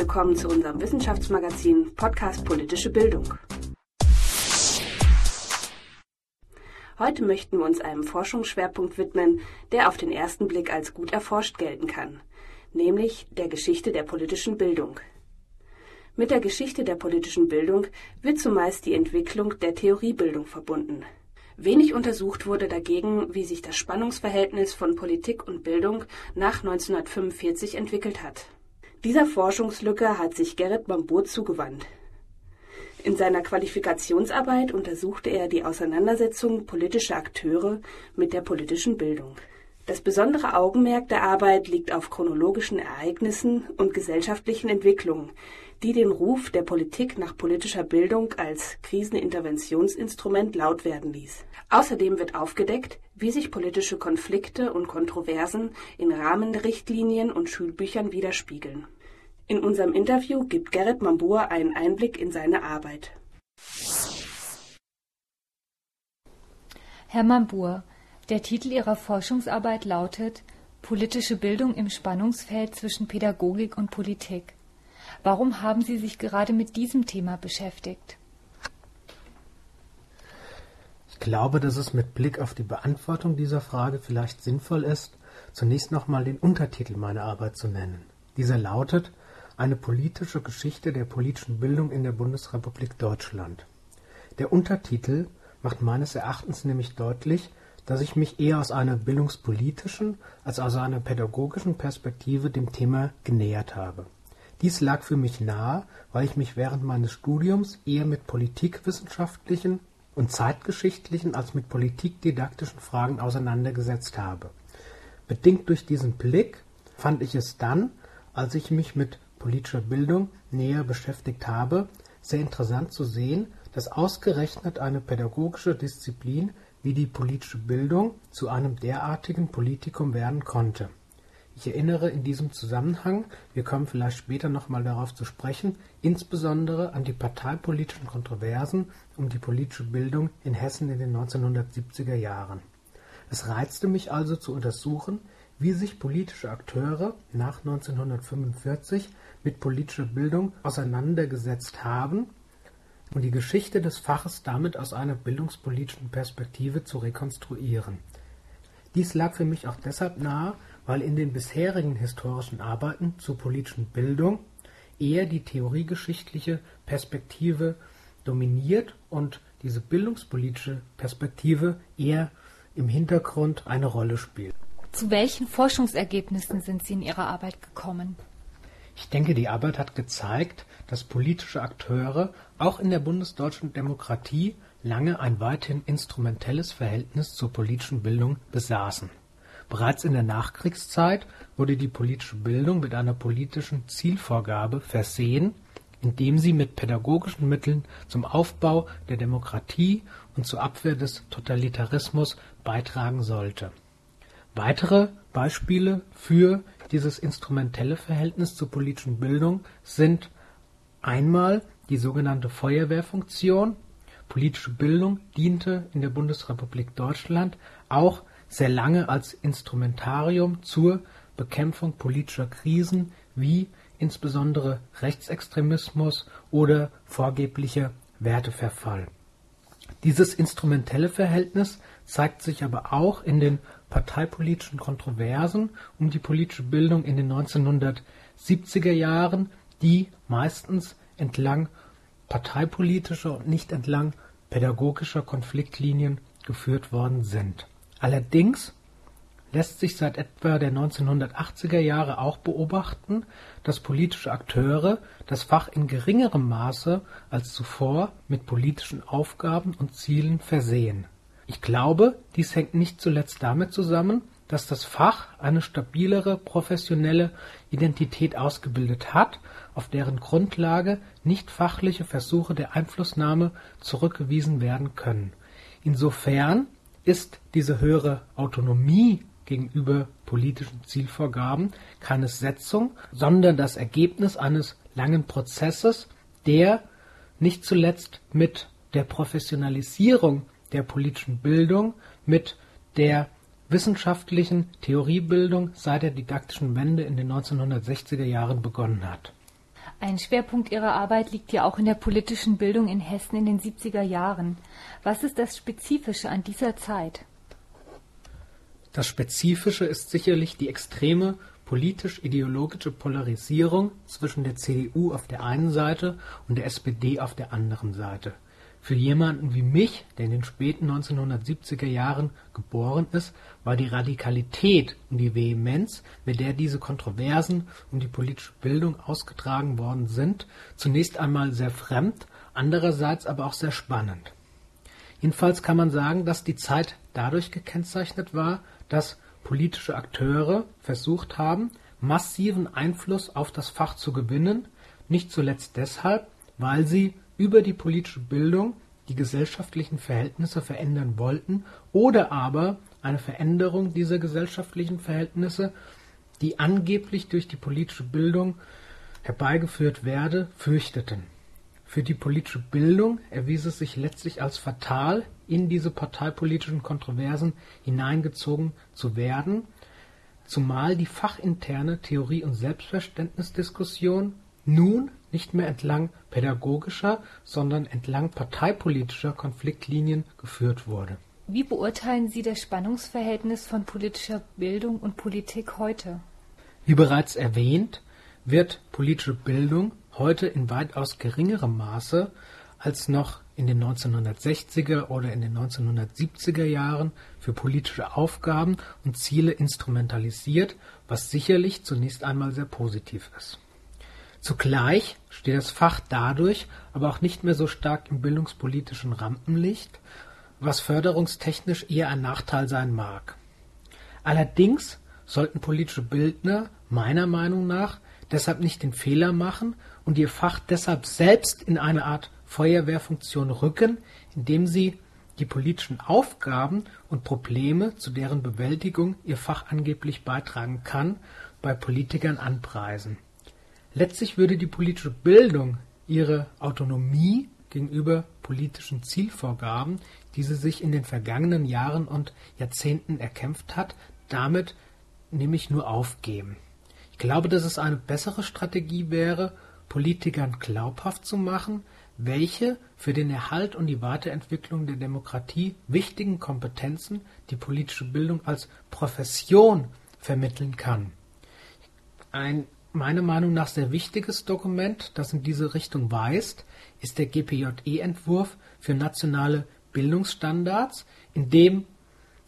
willkommen zu unserem Wissenschaftsmagazin Podcast Politische Bildung. Heute möchten wir uns einem Forschungsschwerpunkt widmen, der auf den ersten Blick als gut erforscht gelten kann, nämlich der Geschichte der politischen Bildung. Mit der Geschichte der politischen Bildung wird zumeist die Entwicklung der Theoriebildung verbunden. Wenig untersucht wurde dagegen, wie sich das Spannungsverhältnis von Politik und Bildung nach 1945 entwickelt hat. Dieser Forschungslücke hat sich Gerrit Bambur zugewandt. In seiner Qualifikationsarbeit untersuchte er die Auseinandersetzung politischer Akteure mit der politischen Bildung. Das besondere Augenmerk der Arbeit liegt auf chronologischen Ereignissen und gesellschaftlichen Entwicklungen, die den Ruf der Politik nach politischer Bildung als Kriseninterventionsinstrument laut werden ließ. Außerdem wird aufgedeckt, wie sich politische Konflikte und Kontroversen in Rahmenrichtlinien und Schulbüchern widerspiegeln. In unserem Interview gibt Gerrit Mambur einen Einblick in seine Arbeit. Herr Mambur, der Titel Ihrer Forschungsarbeit lautet Politische Bildung im Spannungsfeld zwischen Pädagogik und Politik. Warum haben Sie sich gerade mit diesem Thema beschäftigt? Ich glaube, dass es mit Blick auf die Beantwortung dieser Frage vielleicht sinnvoll ist, zunächst nochmal den Untertitel meiner Arbeit zu nennen. Dieser lautet Eine politische Geschichte der politischen Bildung in der Bundesrepublik Deutschland. Der Untertitel macht meines Erachtens nämlich deutlich, dass ich mich eher aus einer bildungspolitischen als aus einer pädagogischen Perspektive dem Thema genähert habe. Dies lag für mich nahe, weil ich mich während meines Studiums eher mit politikwissenschaftlichen und zeitgeschichtlichen als mit politikdidaktischen Fragen auseinandergesetzt habe. Bedingt durch diesen Blick fand ich es dann, als ich mich mit politischer Bildung näher beschäftigt habe, sehr interessant zu sehen, dass ausgerechnet eine pädagogische Disziplin wie die politische Bildung zu einem derartigen Politikum werden konnte ich erinnere in diesem Zusammenhang wir kommen vielleicht später noch mal darauf zu sprechen insbesondere an die parteipolitischen Kontroversen um die politische Bildung in Hessen in den 1970er Jahren. Es reizte mich also zu untersuchen, wie sich politische Akteure nach 1945 mit politischer Bildung auseinandergesetzt haben und die Geschichte des Faches damit aus einer bildungspolitischen Perspektive zu rekonstruieren. Dies lag für mich auch deshalb nahe, weil in den bisherigen historischen Arbeiten zur politischen Bildung eher die theoriegeschichtliche Perspektive dominiert und diese bildungspolitische Perspektive eher im Hintergrund eine Rolle spielt. Zu welchen Forschungsergebnissen sind Sie in Ihrer Arbeit gekommen? Ich denke, die Arbeit hat gezeigt, dass politische Akteure auch in der bundesdeutschen Demokratie lange ein weithin instrumentelles Verhältnis zur politischen Bildung besaßen Bereits in der Nachkriegszeit wurde die politische Bildung mit einer politischen Zielvorgabe versehen, indem sie mit pädagogischen Mitteln zum Aufbau der Demokratie und zur Abwehr des Totalitarismus beitragen sollte. Weitere Beispiele für dieses instrumentelle Verhältnis zur politischen Bildung sind einmal die sogenannte Feuerwehrfunktion. Politische Bildung diente in der Bundesrepublik Deutschland auch sehr lange als Instrumentarium zur Bekämpfung politischer Krisen wie insbesondere Rechtsextremismus oder vorgeblicher Werteverfall. Dieses instrumentelle Verhältnis zeigt sich aber auch in den parteipolitischen Kontroversen um die politische Bildung in den 1970er Jahren, die meistens entlang parteipolitischer und nicht entlang pädagogischer Konfliktlinien geführt worden sind Allerdings lässt sich seit etwa der 1980er Jahre auch beobachten, dass politische Akteure das Fach in geringerem Maße als zuvor mit politischen Aufgaben und Zielen versehen. Ich glaube, dies hängt nicht zuletzt damit zusammen, dass das Fach eine stabilere professionelle Identität ausgebildet hat, auf deren Grundlage nicht fachliche Versuche der Einflussnahme zurückgewiesen werden können. Insofern ist diese höhere Autonomie gegenüber politischen Zielvorgaben keine Setzung, sondern das Ergebnis eines langen Prozesses, der nicht zuletzt mit der Professionalisierung der politischen Bildung, mit der wissenschaftlichen Theoriebildung seit der didaktischen Wende in den 1960er Jahren begonnen hat. Ein Schwerpunkt Ihrer Arbeit liegt ja auch in der politischen Bildung in Hessen in den 70er Jahren. Was ist das Spezifische an dieser Zeit? Das Spezifische ist sicherlich die extreme politisch-ideologische Polarisierung zwischen der CDU auf der einen Seite und der SPD auf der anderen Seite. Für jemanden wie mich, der in den späten 1970er Jahren geboren ist, war die Radikalität und die Vehemenz, mit der diese Kontroversen um die politische Bildung ausgetragen worden sind, zunächst einmal sehr fremd, andererseits aber auch sehr spannend. Jedenfalls kann man sagen, dass die Zeit dadurch gekennzeichnet war, dass politische Akteure versucht haben, massiven Einfluss auf das Fach zu gewinnen, nicht zuletzt deshalb, weil sie über die politische Bildung die gesellschaftlichen Verhältnisse verändern wollten oder aber eine Veränderung dieser gesellschaftlichen Verhältnisse, die angeblich durch die politische Bildung herbeigeführt werde, fürchteten. Für die politische Bildung erwies es sich letztlich als fatal, in diese parteipolitischen Kontroversen hineingezogen zu werden, zumal die fachinterne Theorie- und Selbstverständnisdiskussion nun nicht mehr entlang pädagogischer, sondern entlang parteipolitischer Konfliktlinien geführt wurde. Wie beurteilen Sie das Spannungsverhältnis von politischer Bildung und Politik heute? Wie bereits erwähnt, wird politische Bildung heute in weitaus geringerem Maße als noch in den 1960er oder in den 1970er Jahren für politische Aufgaben und Ziele instrumentalisiert, was sicherlich zunächst einmal sehr positiv ist. Zugleich steht das Fach dadurch aber auch nicht mehr so stark im bildungspolitischen Rampenlicht, was förderungstechnisch eher ein Nachteil sein mag. Allerdings sollten politische Bildner meiner Meinung nach deshalb nicht den Fehler machen und ihr Fach deshalb selbst in eine Art Feuerwehrfunktion rücken, indem sie die politischen Aufgaben und Probleme, zu deren Bewältigung ihr Fach angeblich beitragen kann, bei Politikern anpreisen Letztlich würde die politische Bildung ihre Autonomie gegenüber politischen Zielvorgaben, die sie sich in den vergangenen Jahren und Jahrzehnten erkämpft hat, damit nämlich nur aufgeben. Ich glaube, dass es eine bessere Strategie wäre, Politikern glaubhaft zu machen, welche für den Erhalt und die Weiterentwicklung der Demokratie wichtigen Kompetenzen die politische Bildung als Profession vermitteln kann. Ein meiner Meinung nach sehr wichtiges Dokument, das in diese Richtung weist, ist der GPJE-Entwurf für nationale Bildungsstandards, in dem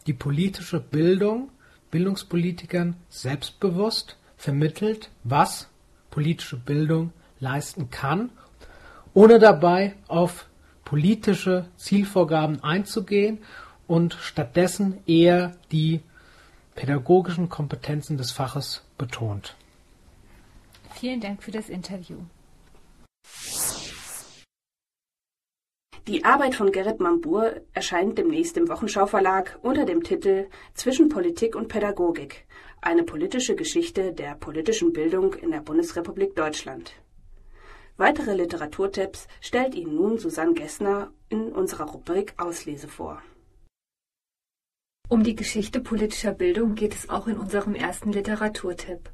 die politische Bildung Bildungspolitikern selbstbewusst vermittelt, was politische Bildung leisten kann, ohne dabei auf politische Zielvorgaben einzugehen und stattdessen eher die pädagogischen Kompetenzen des Faches betont. Vielen Dank für das Interview. Die Arbeit von Gerrit Mambur erscheint demnächst im Wochenschau-Verlag unter dem Titel Zwischen Politik und Pädagogik. Eine politische Geschichte der politischen Bildung in der Bundesrepublik Deutschland. Weitere Literaturtipps stellt Ihnen nun Susanne Gessner in unserer Rubrik Auslese vor. Um die Geschichte politischer Bildung geht es auch in unserem ersten Literaturtipp.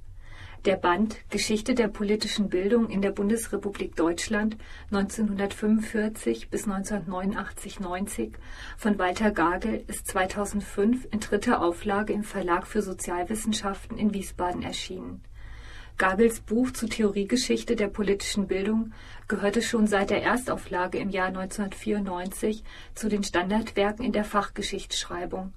Der Band Geschichte der politischen Bildung in der Bundesrepublik Deutschland 1945 bis 1989 90 von Walter Gagel ist 2005 in dritter Auflage im Verlag für Sozialwissenschaften in Wiesbaden erschienen. Gagels Buch zur Theoriegeschichte der politischen Bildung gehörte schon seit der Erstauflage im Jahr 1994 zu den Standardwerken in der Fachgeschichtsschreibung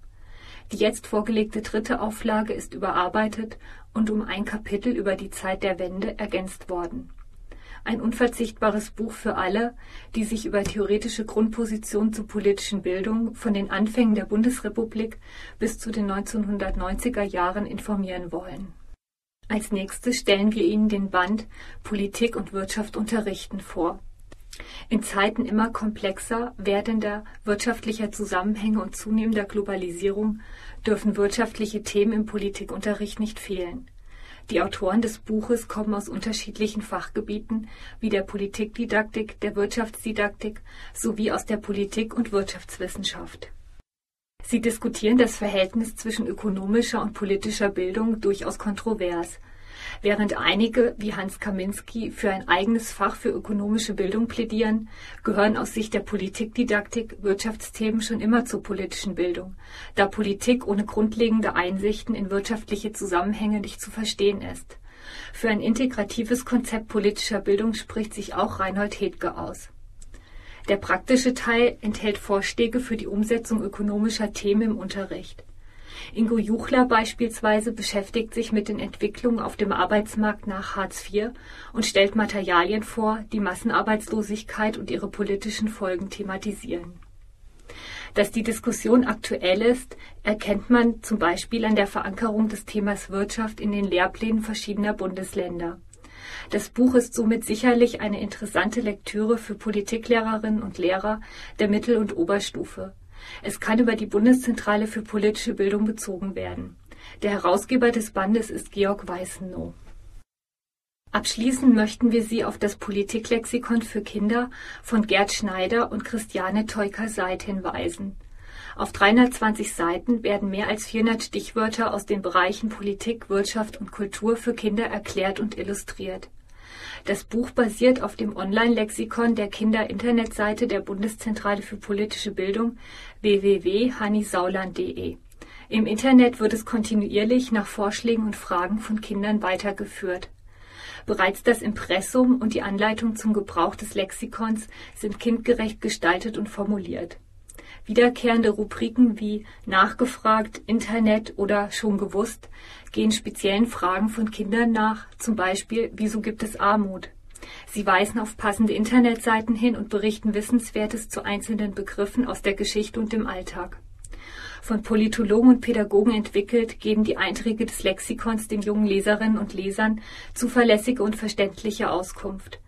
die jetzt vorgelegte dritte Auflage ist überarbeitet und um ein Kapitel über die Zeit der Wende ergänzt worden. Ein unverzichtbares Buch für alle, die sich über theoretische Grundpositionen zur politischen Bildung von den Anfängen der Bundesrepublik bis zu den 1990er Jahren informieren wollen. Als nächstes stellen wir Ihnen den Band Politik und Wirtschaft unterrichten vor in Zeiten immer komplexer werdender wirtschaftlicher Zusammenhänge und zunehmender Globalisierung dürfen wirtschaftliche Themen im Politikunterricht nicht fehlen. Die Autoren des Buches kommen aus unterschiedlichen Fachgebieten wie der Politikdidaktik, der Wirtschaftsdidaktik sowie aus der Politik- und Wirtschaftswissenschaft. Sie diskutieren das Verhältnis zwischen ökonomischer und politischer Bildung durchaus kontrovers Während einige, wie Hans Kaminski, für ein eigenes Fach für ökonomische Bildung plädieren, gehören aus Sicht der Politikdidaktik Wirtschaftsthemen schon immer zur politischen Bildung, da Politik ohne grundlegende Einsichten in wirtschaftliche Zusammenhänge nicht zu verstehen ist. Für ein integratives Konzept politischer Bildung spricht sich auch Reinhold Hedge aus. Der praktische Teil enthält Vorschläge für die Umsetzung ökonomischer Themen im Unterricht. Ingo Juchler beispielsweise beschäftigt sich mit den Entwicklungen auf dem Arbeitsmarkt nach Hartz IV und stellt Materialien vor, die Massenarbeitslosigkeit und ihre politischen Folgen thematisieren. Dass die Diskussion aktuell ist, erkennt man zum Beispiel an der Verankerung des Themas Wirtschaft in den Lehrplänen verschiedener Bundesländer. Das Buch ist somit sicherlich eine interessante Lektüre für Politiklehrerinnen und Lehrer der Mittel- und Oberstufe. Es kann über die Bundeszentrale für politische Bildung bezogen werden. Der Herausgeber des Bandes ist Georg Weißenow. Abschließen möchten wir Sie auf das Politiklexikon für Kinder von Gerd Schneider und Christiane Teuker-Seid hinweisen. Auf 320 Seiten werden mehr als 400 Stichwörter aus den Bereichen Politik, Wirtschaft und Kultur für Kinder erklärt und illustriert. Das Buch basiert auf dem Online-Lexikon der Kinder-Internetseite der Bundeszentrale für politische Bildung www.hannisauland.de. Im Internet wird es kontinuierlich nach Vorschlägen und Fragen von Kindern weitergeführt. Bereits das Impressum und die Anleitung zum Gebrauch des Lexikons sind kindgerecht gestaltet und formuliert. Wiederkehrende Rubriken wie Nachgefragt, Internet oder Schon gewusst gehen speziellen Fragen von Kindern nach, zum Beispiel Wieso gibt es Armut? Sie weisen auf passende Internetseiten hin und berichten Wissenswertes zu einzelnen Begriffen aus der Geschichte und dem Alltag. Von Politologen und Pädagogen entwickelt, geben die Einträge des Lexikons den jungen Leserinnen und Lesern zuverlässige und verständliche Auskunft.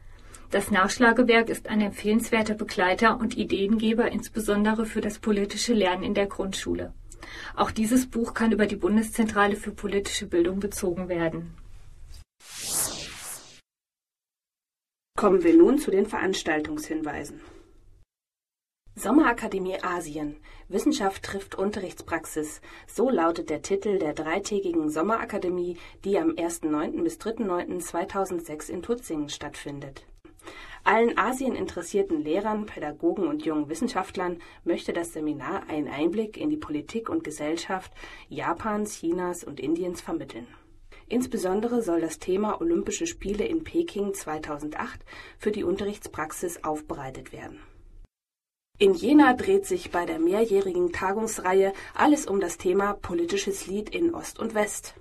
Das Nachschlagewerk ist ein empfehlenswerter Begleiter und Ideengeber insbesondere für das politische Lernen in der Grundschule. Auch dieses Buch kann über die Bundeszentrale für politische Bildung bezogen werden. Kommen wir nun zu den Veranstaltungshinweisen. Sommerakademie Asien. Wissenschaft trifft Unterrichtspraxis. So lautet der Titel der dreitägigen Sommerakademie, die am 1.9. bis 3.9.2006 in Tutzingen stattfindet. Allen Asien-interessierten Lehrern, Pädagogen und jungen Wissenschaftlern möchte das Seminar einen Einblick in die Politik und Gesellschaft Japans, Chinas und Indiens vermitteln. Insbesondere soll das Thema Olympische Spiele in Peking 2008 für die Unterrichtspraxis aufbereitet werden. In Jena dreht sich bei der mehrjährigen Tagungsreihe alles um das Thema politisches Lied in Ost und West.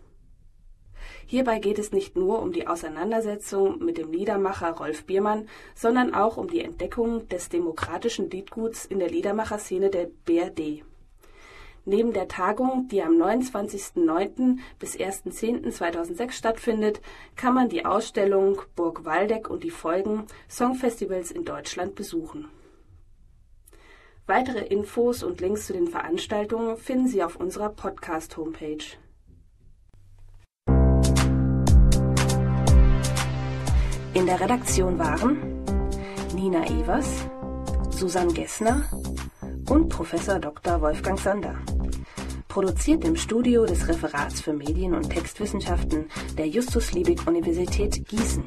Hierbei geht es nicht nur um die Auseinandersetzung mit dem Liedermacher Rolf Biermann, sondern auch um die Entdeckung des demokratischen Liedguts in der Liedermacherszene der BRD. Neben der Tagung, die am 29.09. bis 1.10.2006 stattfindet, kann man die Ausstellung Burg Waldeck und die Folgen Songfestivals in Deutschland besuchen. Weitere Infos und Links zu den Veranstaltungen finden Sie auf unserer Podcast-Homepage. In der Redaktion waren Nina Evers, Susanne Gessner und Professor Dr. Wolfgang Sander. Produziert im Studio des Referats für Medien- und Textwissenschaften der Justus Liebig Universität Gießen.